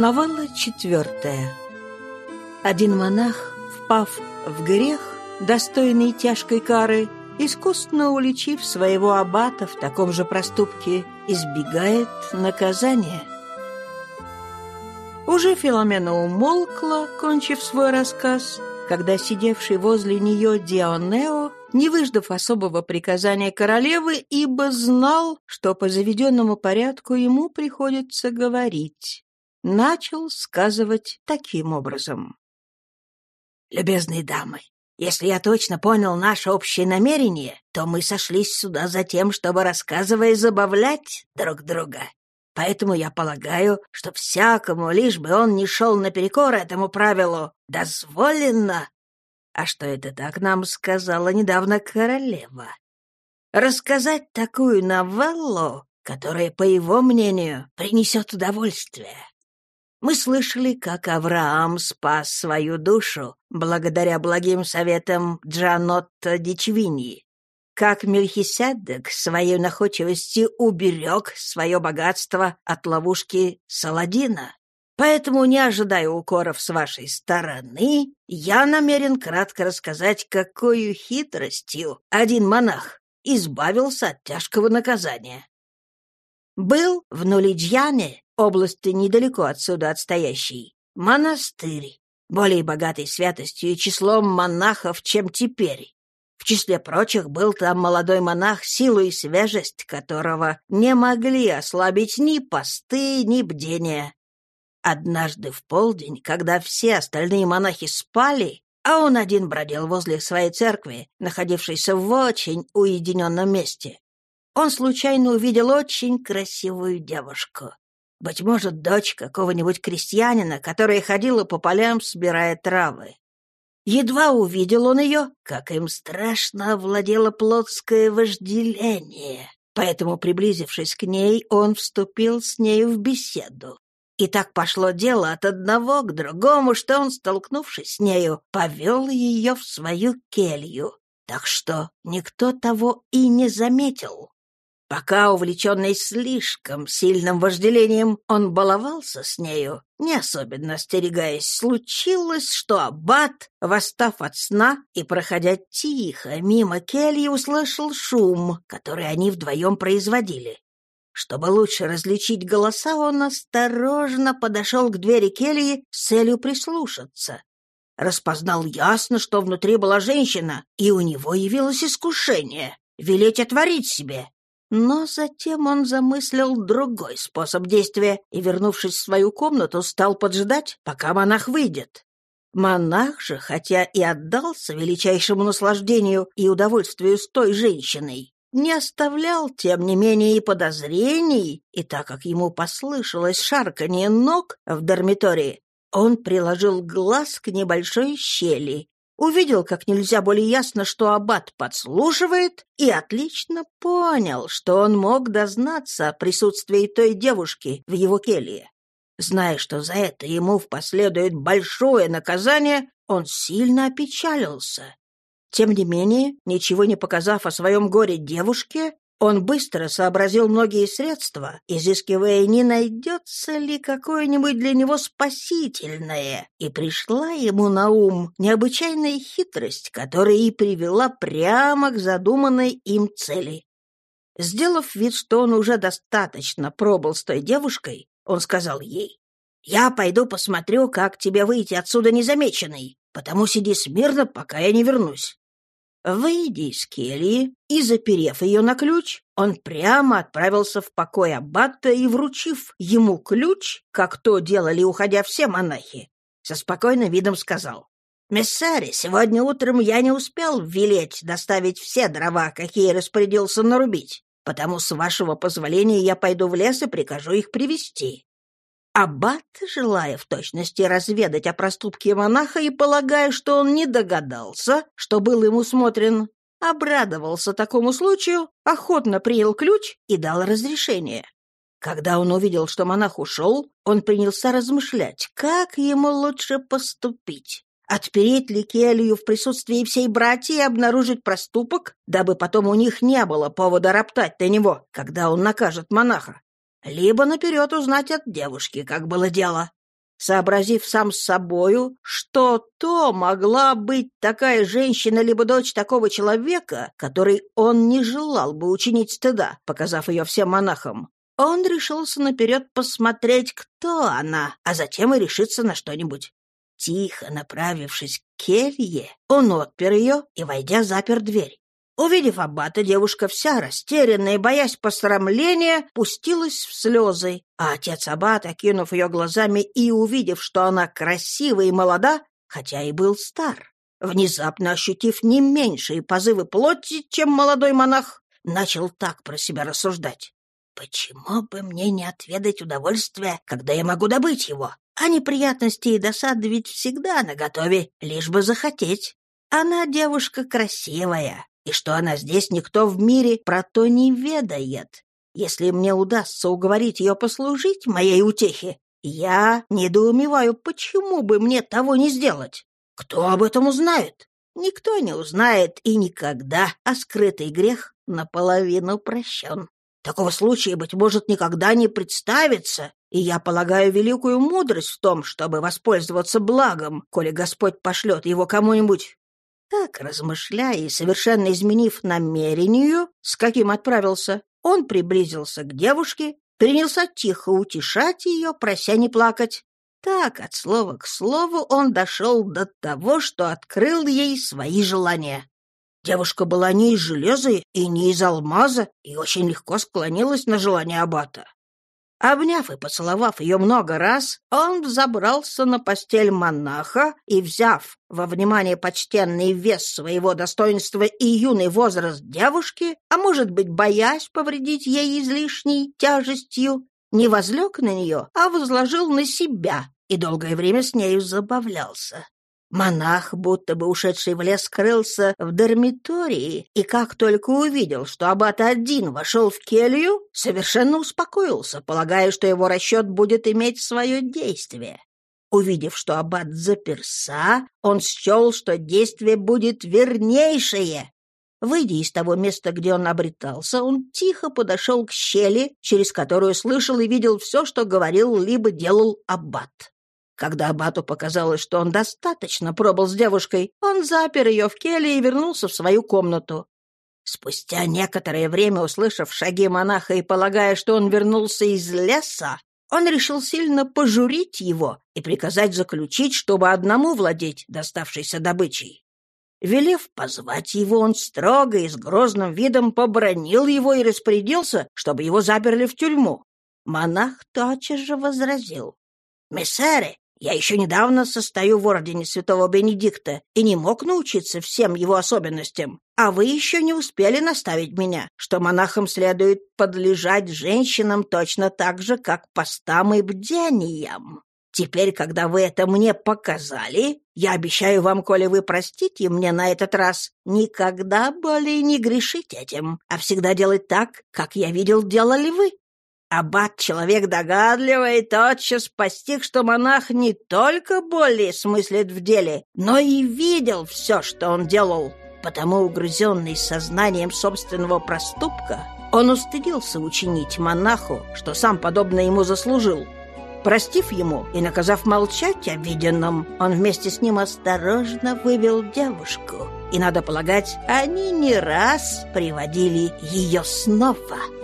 Новелла четвертая. Один монах, впав в грех, достойный тяжкой кары, искусно уличив своего аббата в таком же проступке, избегает наказания. Уже Филомена умолкла, кончив свой рассказ, когда сидевший возле нее Дионео, не выждав особого приказания королевы, ибо знал, что по заведенному порядку ему приходится говорить начал сказывать таким образом. «Любезные дамы, если я точно понял наше общее намерение, то мы сошлись сюда за тем, чтобы, рассказывая, забавлять друг друга. Поэтому я полагаю, что всякому, лишь бы он не шел наперекор этому правилу, дозволено. А что это так нам сказала недавно королева? Рассказать такую новеллу, которая, по его мнению, принесет удовольствие. Мы слышали, как Авраам спас свою душу благодаря благим советам Джанотто Дичвини, как Мельхиседек своей находчивости уберег свое богатство от ловушки Саладина. Поэтому, не ожидая укоров с вашей стороны, я намерен кратко рассказать, какой хитростью один монах избавился от тяжкого наказания. Был в Нулиджьяне области недалеко отсюда отстоящей, монастырь, более богатый святостью и числом монахов, чем теперь. В числе прочих был там молодой монах, силу и свежесть которого не могли ослабить ни посты, ни бдения. Однажды в полдень, когда все остальные монахи спали, а он один бродил возле своей церкви, находившейся в очень уединенном месте, он случайно увидел очень красивую девушку. Быть может, дочь какого-нибудь крестьянина, которая ходила по полям, собирая травы. Едва увидел он ее, как им страшно овладело плотское вожделение. Поэтому, приблизившись к ней, он вступил с нею в беседу. И так пошло дело от одного к другому, что он, столкнувшись с нею, повел ее в свою келью. Так что никто того и не заметил. Пока, увлеченный слишком сильным вожделением, он баловался с нею, не особенно остерегаясь, случилось, что аббат, восстав от сна и проходя тихо мимо кельи, услышал шум, который они вдвоем производили. Чтобы лучше различить голоса, он осторожно подошел к двери кельи с целью прислушаться. Распознал ясно, что внутри была женщина, и у него явилось искушение — велеть отворить себе. Но затем он замыслил другой способ действия и, вернувшись в свою комнату, стал поджидать, пока монах выйдет. Монах же, хотя и отдался величайшему наслаждению и удовольствию с той женщиной, не оставлял, тем не менее, и подозрений, и так как ему послышалось шарканье ног в дармитории, он приложил глаз к небольшой щели увидел как нельзя более ясно, что аббат подслушивает, и отлично понял, что он мог дознаться о присутствии той девушки в его келье. Зная, что за это ему впоследует большое наказание, он сильно опечалился. Тем не менее, ничего не показав о своем горе девушке, он быстро сообразил многие средства, изыскивая, не найдется ли какое-нибудь для него спасительное, и пришла ему на ум необычайная хитрость, которая и привела прямо к задуманной им цели. Сделав вид, что он уже достаточно пробыл с той девушкой, он сказал ей, «Я пойду посмотрю, как тебе выйти отсюда незамеченной, потому сиди смирно, пока я не вернусь». Выйдя из кельи и заперев ее на ключ, он прямо отправился в покой аббата и, вручив ему ключ, как то делали, уходя все монахи, со спокойным видом сказал, «Мессари, сегодня утром я не успел велеть доставить все дрова, какие распорядился нарубить, потому, с вашего позволения, я пойду в лес и прикажу их привезти. Аббат, желая в точности разведать о проступке монаха и полагая, что он не догадался, что был ему смотрен, обрадовался такому случаю, охотно принял ключ и дал разрешение. Когда он увидел, что монах ушел, он принялся размышлять, как ему лучше поступить. Отпереть ли келью в присутствии всей братьи и обнаружить проступок, дабы потом у них не было повода роптать на него, когда он накажет монаха? Либо наперед узнать от девушки, как было дело. сообразив сам с собою, что то могла быть такая женщина либо дочь такого человека, который он не желал бы учинить стыда, показав ее всем монахам. Он решился наперед посмотреть, кто она, а затем и решиться на что-нибудь. Тихо направившись к келье, он отпер ее и, войдя, запер дверь. Увидев аббата, девушка вся растерянная, боясь посрамления, пустилась в слезы, а отец аббата, окинув ее глазами и увидев, что она красива и молода, хотя и был стар, внезапно ощутив не меньшие позывы плоти, чем молодой монах, начал так про себя рассуждать. «Почему бы мне не отведать удовольствия, когда я могу добыть его? А неприятности и досады ведь всегда наготове, лишь бы захотеть. Она девушка красивая, и что она здесь, никто в мире про то не ведает. Если мне удастся уговорить ее послужить моей утехе, я недоумеваю, почему бы мне того не сделать. Кто об этом узнает? Никто не узнает и никогда, а скрытый грех наполовину прощен. Такого случая, быть может, никогда не представится, и я полагаю великую мудрость в том, чтобы воспользоваться благом, коли Господь пошлет его кому-нибудь так, размышляя и совершенно изменив намерению, с каким отправился, он приблизился к девушке, принялся тихо утешать ее, прося не плакать. Так, от слова к слову, он дошел до того, что открыл ей свои желания. Девушка была не из железа и не из алмаза и очень легко склонилась на желание аббата. Обняв и поцеловав ее много раз, он взобрался на постель монаха и, взяв во внимание почтенный вес своего достоинства и юный возраст девушки, а может быть, боясь повредить ей излишней тяжестью, не возлег на нее, а возложил на себя и долгое время с нею забавлялся. Монах, будто бы ушедший в лес, скрылся в дармитории, и как только увидел, что аббат один вошел в келью, совершенно успокоился, полагая, что его расчет будет иметь свое действие. Увидев, что аббат заперса, он счел, что действие будет вернейшее. Выйдя из того места, где он обретался, он тихо подошел к щели, через которую слышал и видел все, что говорил либо делал аббат. Когда Абату показалось, что он достаточно пробыл с девушкой, он запер ее в келье и вернулся в свою комнату. Спустя некоторое время, услышав шаги монаха и полагая, что он вернулся из леса, он решил сильно пожурить его и приказать заключить, чтобы одному владеть доставшейся добычей. Велев позвать его, он строго и с грозным видом побронил его и распорядился, чтобы его заперли в тюрьму. Монах тотчас же возразил. «Мессеры, я еще недавно состою в ордене святого Бенедикта и не мог научиться всем его особенностям. А вы еще не успели наставить меня, что монахам следует подлежать женщинам точно так же, как постам и бдениям. Теперь, когда вы это мне показали, я обещаю вам, коли вы простите мне на этот раз, никогда более не грешить этим, а всегда делать так, как я видел, делали вы. Аббат — человек догадливый, тотчас постиг, что монах не только более смыслит в деле, но и видел все, что он делал. Потому, угрызенный сознанием собственного проступка, он устыдился учинить монаху, что сам подобно ему заслужил. Простив ему и наказав молчать о виденном, он вместе с ним осторожно вывел девушку. И, надо полагать, они не раз приводили ее снова.